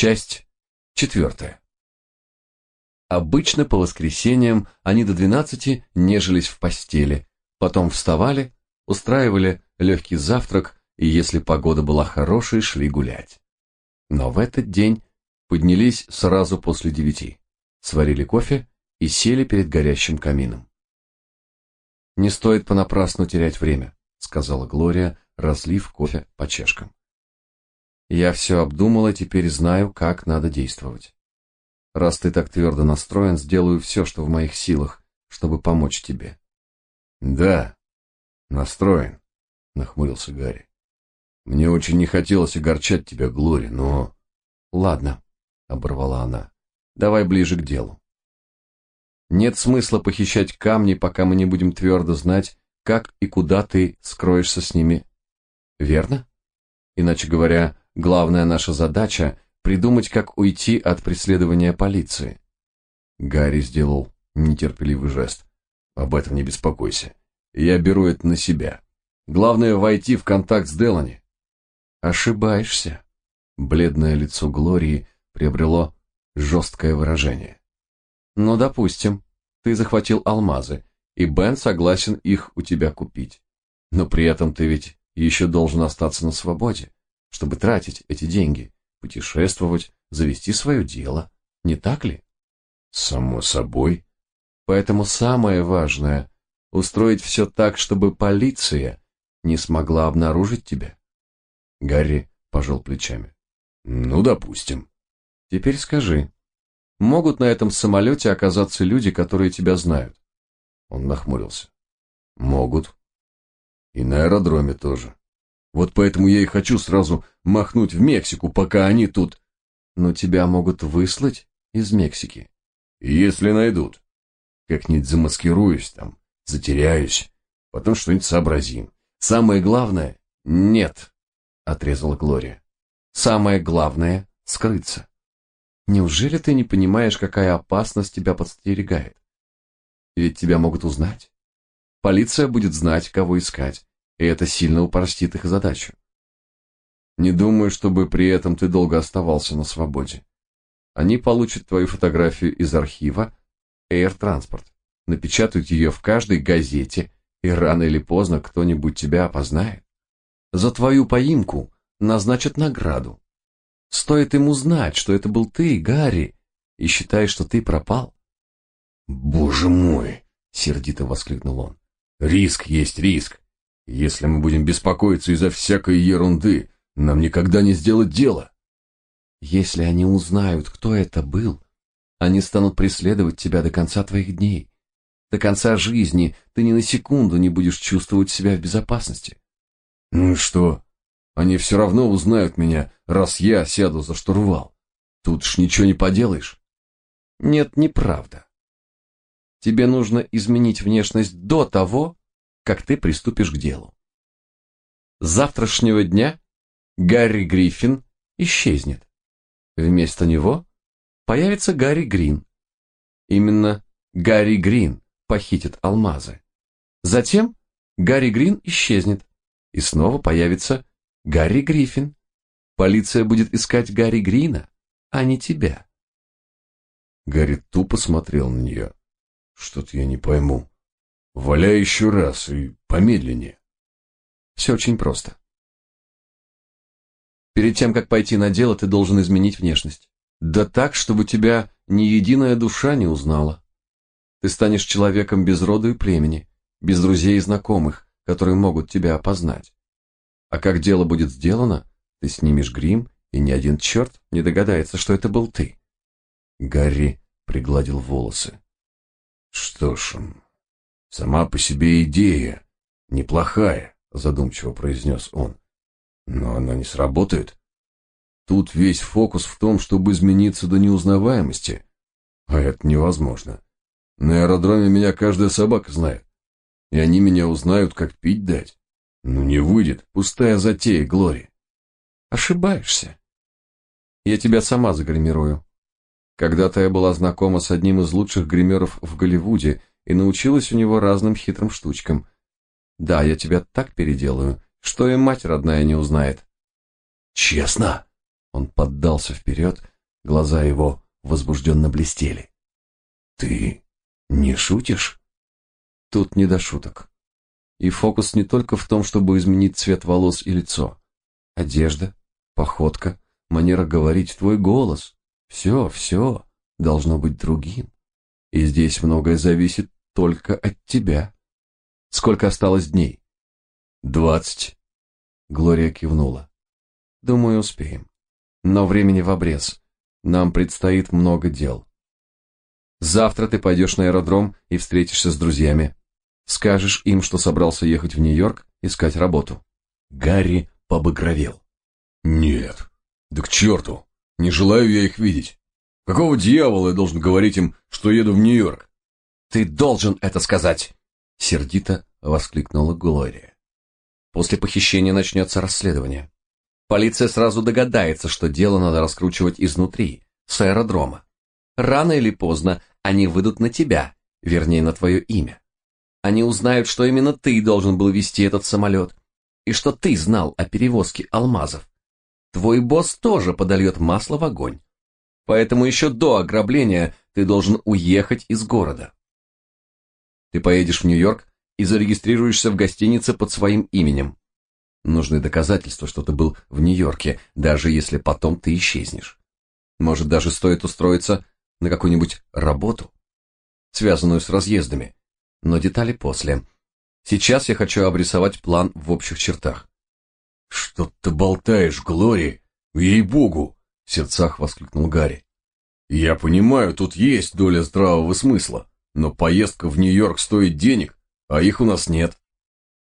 Часть четвертая. Обычно по воскресеньям они до двенадцати нежились в постели, потом вставали, устраивали легкий завтрак и, если погода была хорошей, шли гулять. Но в этот день поднялись сразу после девяти, сварили кофе и сели перед горящим камином. «Не стоит понапрасну терять время», — сказала Глория, разлив кофе по чашкам. «Я все обдумала, теперь знаю, как надо действовать. Раз ты так твердо настроен, сделаю все, что в моих силах, чтобы помочь тебе». «Да, настроен», — нахмурился Гарри. «Мне очень не хотелось огорчать тебя, Глори, но...» «Ладно», — оборвала она, — «давай ближе к делу. Нет смысла похищать камни, пока мы не будем твердо знать, как и куда ты скроешься с ними. Верно? Иначе говоря, главная наша задача — придумать, как уйти от преследования полиции. Гарри сделал нетерпеливый жест. Об этом не беспокойся. Я беру это на себя. Главное — войти в контакт с Делани. Ошибаешься. Бледное лицо Глории приобрело жесткое выражение. Ну, допустим, ты захватил алмазы, и Бен согласен их у тебя купить. Но при этом ты ведь еще должен остаться на свободе, чтобы тратить эти деньги, путешествовать, завести свое дело, не так ли? Само собой. Поэтому самое важное — устроить все так, чтобы полиция не смогла обнаружить тебя. Гарри пожал плечами. Ну, допустим. Теперь скажи, могут на этом самолете оказаться люди, которые тебя знают? Он нахмурился. Могут. И на аэродроме тоже. Вот поэтому я и хочу сразу махнуть в Мексику, пока они тут... Но тебя могут выслать из Мексики. Если найдут. Как-нибудь замаскируюсь там, затеряюсь, потом что-нибудь сообразим. Самое главное — нет, — отрезала Глория. Самое главное — скрыться. Неужели ты не понимаешь, какая опасность тебя подстерегает? Ведь тебя могут узнать. Полиция будет знать, кого искать, и это сильно упростит их задачу. Не думаю, чтобы при этом ты долго оставался на свободе. Они получат твою фотографию из архива Air Transport, напечатают ее в каждой газете, и рано или поздно кто-нибудь тебя опознает. За твою поимку назначат награду. Стоит ему знать, что это был ты, Гарри, и считай, что ты пропал. Боже мой, сердито воскликнул он. Риск есть риск. Если мы будем беспокоиться из-за всякой ерунды, нам никогда не сделать дело. Если они узнают, кто это был, они станут преследовать тебя до конца твоих дней. До конца жизни ты ни на секунду не будешь чувствовать себя в безопасности. Ну и что? Они все равно узнают меня, раз я сяду за штурвал. Тут ж ничего не поделаешь. Нет, неправда. Тебе нужно изменить внешность до того, как ты приступишь к делу. С завтрашнего дня Гарри Гриффин исчезнет. Вместо него появится Гарри Грин. Именно Гарри Грин похитит алмазы. Затем Гарри Грин исчезнет, и снова появится Гарри Гриффин. Полиция будет искать Гарри Грина, а не тебя. Гарри тупо смотрел на нее. Что-то я не пойму. Валяй еще раз и помедленнее. Все очень просто. Перед тем, как пойти на дело, ты должен изменить внешность. Да так, чтобы тебя ни единая душа не узнала. Ты станешь человеком без рода и племени, без друзей и знакомых, которые могут тебя опознать. А как дело будет сделано, ты снимешь грим, и ни один черт не догадается, что это был ты. Гарри пригладил волосы. Что ж, сама по себе идея неплохая, задумчиво произнес он. Но она не сработает. Тут весь фокус в том, чтобы измениться до неузнаваемости. А это невозможно. На аэродроме меня каждая собака знает. И они меня узнают, как пить дать. Ну не выйдет, пустая затея, Глори. Ошибаешься. Я тебя сама загримирую. Когда-то я была знакома с одним из лучших гримеров в Голливуде и научилась у него разным хитрым штучкам. Да, я тебя так переделаю, что и мать родная не узнает. Честно? Он поддался вперед, глаза его возбужденно блестели. «Ты не шутишь?» Тут не до шуток. И фокус не только в том, чтобы изменить цвет волос и лицо. Одежда, походка, манера говорить, твой голос. Все, все должно быть другим. И здесь многое зависит только от тебя. Сколько осталось дней? Двадцать. Глория кивнула. Думаю, успеем. Но времени в обрез. Нам предстоит много дел. Завтра ты пойдешь на аэродром и встретишься с друзьями. Скажешь им, что собрался ехать в Нью-Йорк искать работу. Гарри побагровел. Нет. Да к черту. Не желаю я их видеть. Какого дьявола я должен говорить им, что еду в Нью-Йорк? Ты должен это сказать, сердито воскликнула Глория. После похищения начнется расследование. Полиция сразу догадается, что дело надо раскручивать изнутри, с аэродрома. Рано или поздно они выйдут на тебя, вернее, на твое имя. Они узнают, что именно ты должен был вести этот самолет, и что ты знал о перевозке алмазов. Твой босс тоже подольет масло в огонь. Поэтому еще до ограбления ты должен уехать из города. Ты поедешь в Нью-Йорк и зарегистрируешься в гостинице под своим именем. Нужны доказательства, что ты был в Нью-Йорке, даже если потом ты исчезнешь. Может, даже стоит устроиться на какую-нибудь работу, связанную с разъездами, но детали после. Сейчас я хочу обрисовать план в общих чертах. «Что ты болтаешь, Глори? Ей-богу!» — в сердцах воскликнул Гарри. «Я понимаю, тут есть доля здравого смысла, но поездка в Нью-Йорк стоит денег, а их у нас нет».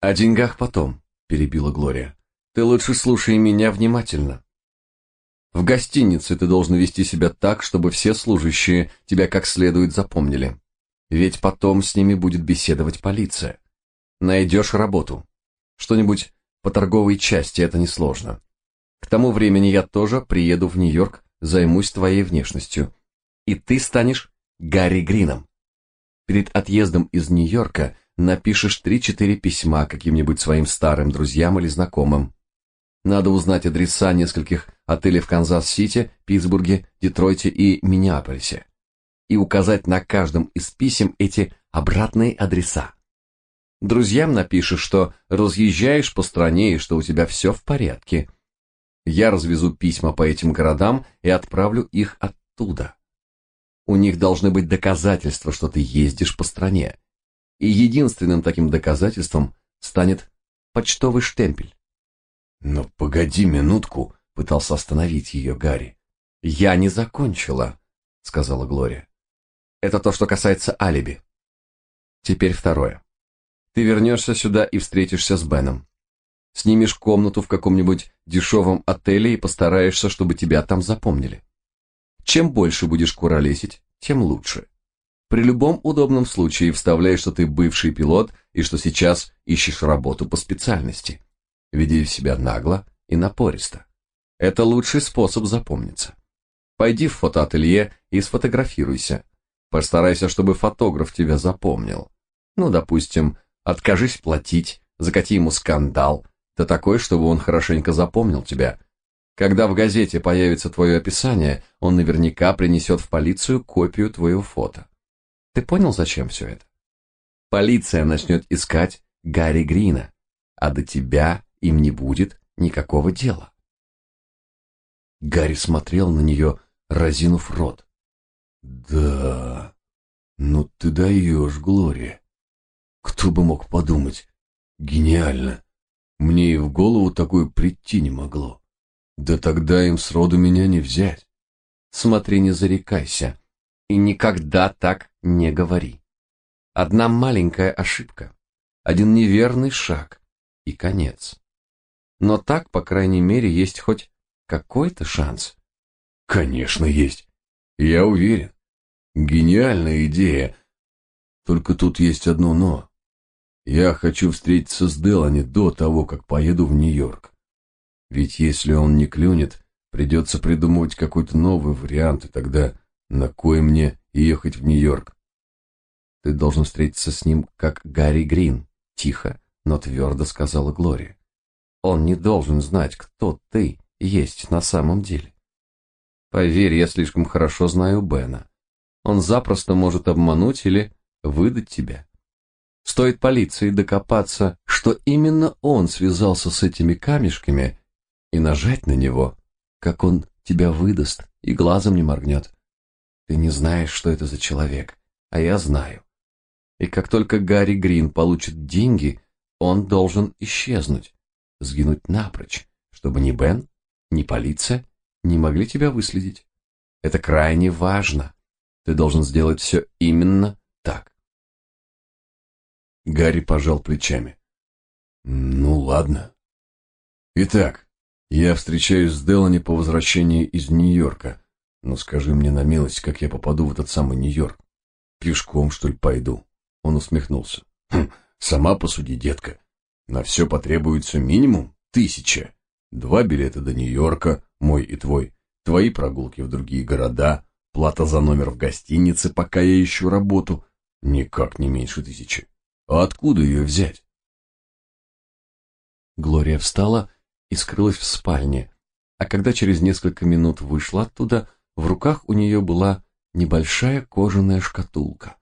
«О деньгах потом», перебила Глория. Ты лучше слушай меня внимательно. В гостинице ты должен вести себя так, чтобы все служащие тебя как следует запомнили. Ведь потом с ними будет беседовать полиция. Найдешь работу. Что-нибудь по торговой части, это несложно. К тому времени я тоже приеду в Нью-Йорк, займусь твоей внешностью. И ты станешь Гарри Грином. Перед отъездом из Нью-Йорка напишешь три-четыре письма каким-нибудь своим старым друзьям или знакомым. Надо узнать адреса нескольких отелей в Канзас-Сити, Питтсбурге, Детройте и Миннеаполисе. И указать на каждом из писем эти обратные адреса. Друзьям напишешь, что разъезжаешь по стране и что у тебя все в порядке. Я развезу письма по этим городам и отправлю их оттуда. У них должны быть доказательства, что ты ездишь по стране и единственным таким доказательством станет почтовый штемпель. «Но погоди минутку», — пытался остановить ее Гарри. «Я не закончила», — сказала Глория. «Это то, что касается алиби. Теперь второе. Ты вернешься сюда и встретишься с Беном. Снимешь комнату в каком-нибудь дешевом отеле и постараешься, чтобы тебя там запомнили. Чем больше будешь куролесить, тем лучше. При любом удобном случае вставляй, что ты бывший пилот и что сейчас ищешь работу по специальности. Веди себя нагло и напористо. Это лучший способ запомниться. Пойди в фотоателье и сфотографируйся. Постарайся, чтобы фотограф тебя запомнил. Ну, допустим, откажись платить, закати ему скандал, да такой, чтобы он хорошенько запомнил тебя. Когда в газете появится твое описание, он наверняка принесет в полицию копию твоего фото. Ты понял, зачем все это? Полиция начнет искать Гарри Грина, а до тебя им не будет никакого дела. Гарри смотрел на нее, разинув рот. Да, ну ты даешь, Глория. Кто бы мог подумать? Гениально. Мне и в голову такое прийти не могло. Да тогда им сроду меня не взять. Смотри, не зарекайся. И никогда так не говори. Одна маленькая ошибка, один неверный шаг и конец. Но так, по крайней мере, есть хоть какой-то шанс. Конечно, есть. Я уверен. Гениальная идея. Только тут есть одно «но». Я хочу встретиться с Делани до того, как поеду в Нью-Йорк. Ведь если он не клюнет, придется придумывать какой-то новый вариант, и тогда на кой мне ехать в Нью-Йорк? Ты должен встретиться с ним, как Гарри Грин, тихо, но твердо сказала Глория. Он не должен знать, кто ты есть на самом деле. Поверь, я слишком хорошо знаю Бена. Он запросто может обмануть или выдать тебя. Стоит полиции докопаться, что именно он связался с этими камешками, и нажать на него, как он тебя выдаст и глазом не моргнет. Ты не знаешь, что это за человек, а я знаю. И как только Гарри Грин получит деньги, он должен исчезнуть, сгинуть напрочь, чтобы ни Бен, ни полиция не могли тебя выследить. Это крайне важно. Ты должен сделать все именно так. Гарри пожал плечами. Ну ладно. Итак, я встречаюсь с Делани по возвращении из Нью-Йорка. Но скажи мне на милость, как я попаду в этот самый Нью-Йорк? Пешком, что ли, пойду? Он усмехнулся. Хм, сама посуди, детка. На все потребуется минимум тысяча. Два билета до Нью-Йорка, мой и твой. Твои прогулки в другие города, плата за номер в гостинице, пока я ищу работу. Никак не меньше тысячи. А откуда ее взять? Глория встала и скрылась в спальне, а когда через несколько минут вышла оттуда, в руках у нее была небольшая кожаная шкатулка.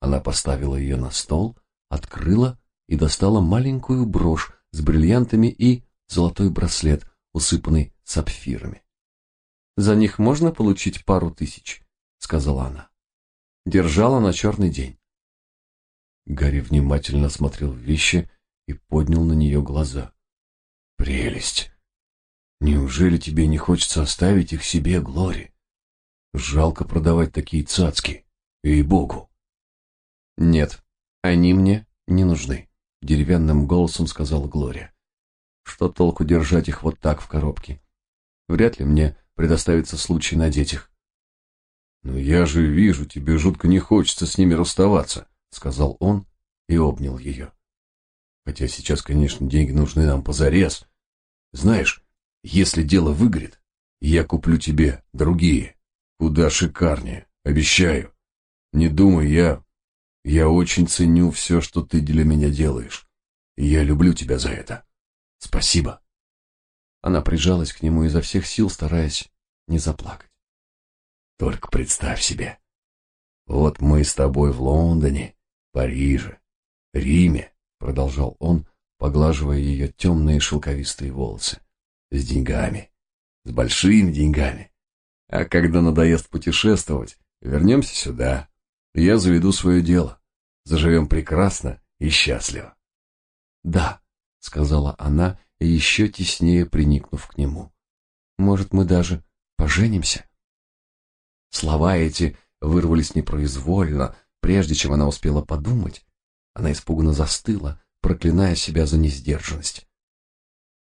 Она поставила ее на стол, открыла и достала маленькую брошь с бриллиантами и золотой браслет, усыпанный сапфирами. «За них можно получить пару тысяч», — сказала она. Держала на черный день. Гарри внимательно смотрел вещи и поднял на нее глаза. «Прелесть! Неужели тебе не хочется оставить их себе, Глори? Жалко продавать такие цацки, ей-богу!» «Нет, они мне не нужны», — деревянным голосом сказала Глория. «Что толку держать их вот так в коробке? Вряд ли мне предоставится случай надеть их». «Но я же вижу, тебе жутко не хочется с ними расставаться», — сказал он и обнял ее. «Хотя сейчас, конечно, деньги нужны нам позарез. Знаешь, если дело выгорит, я куплю тебе другие, куда шикарнее, обещаю. Не думай, я я очень ценю все, что ты для меня делаешь. И я люблю тебя за это. Спасибо. Она прижалась к нему изо всех сил, стараясь не заплакать. Только представь себе. Вот мы с тобой в Лондоне, Париже, Риме, продолжал он, поглаживая ее темные шелковистые волосы. С деньгами. С большими деньгами. А когда надоест путешествовать, вернемся сюда. Я заведу свое дело заживем прекрасно и счастливо. Да, сказала она, еще теснее приникнув к нему. Может, мы даже поженимся? Слова эти вырвались непроизвольно, прежде чем она успела подумать. Она испуганно застыла, проклиная себя за несдержанность.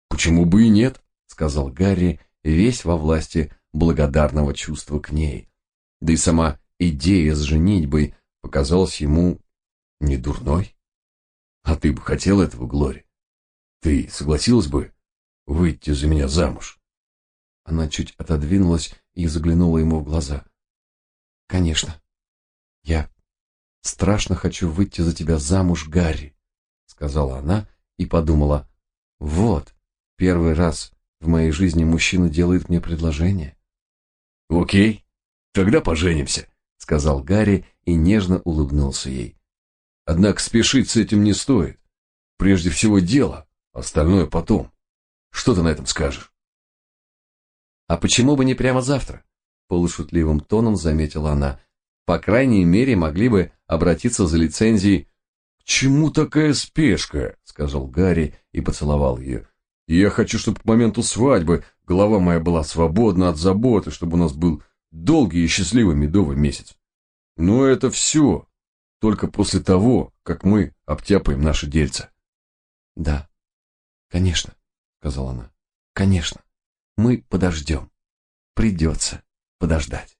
Почему бы и нет, сказал Гарри, весь во власти благодарного чувства к ней. Да и сама идея с женитьбой показалась ему не дурной? А ты бы хотел этого, Глори? Ты согласилась бы выйти за меня замуж? Она чуть отодвинулась и заглянула ему в глаза. Конечно. Я страшно хочу выйти за тебя замуж, Гарри, сказала она и подумала: вот, первый раз в моей жизни мужчина делает мне предложение. О'кей, тогда поженимся, сказал Гарри и нежно улыбнулся ей. Однако спешить с этим не стоит. Прежде всего дело, остальное потом. Что ты на этом скажешь? А почему бы не прямо завтра? полушутливым тоном заметила она. По крайней мере, могли бы обратиться за лицензией. К чему такая спешка? сказал Гарри и поцеловал ее. Я хочу, чтобы к моменту свадьбы голова моя была свободна от заботы, чтобы у нас был долгий и счастливый медовый месяц. Но это все, только после того, как мы обтяпаем наши дельца. Да, конечно, сказала она. Конечно, мы подождем. Придется подождать.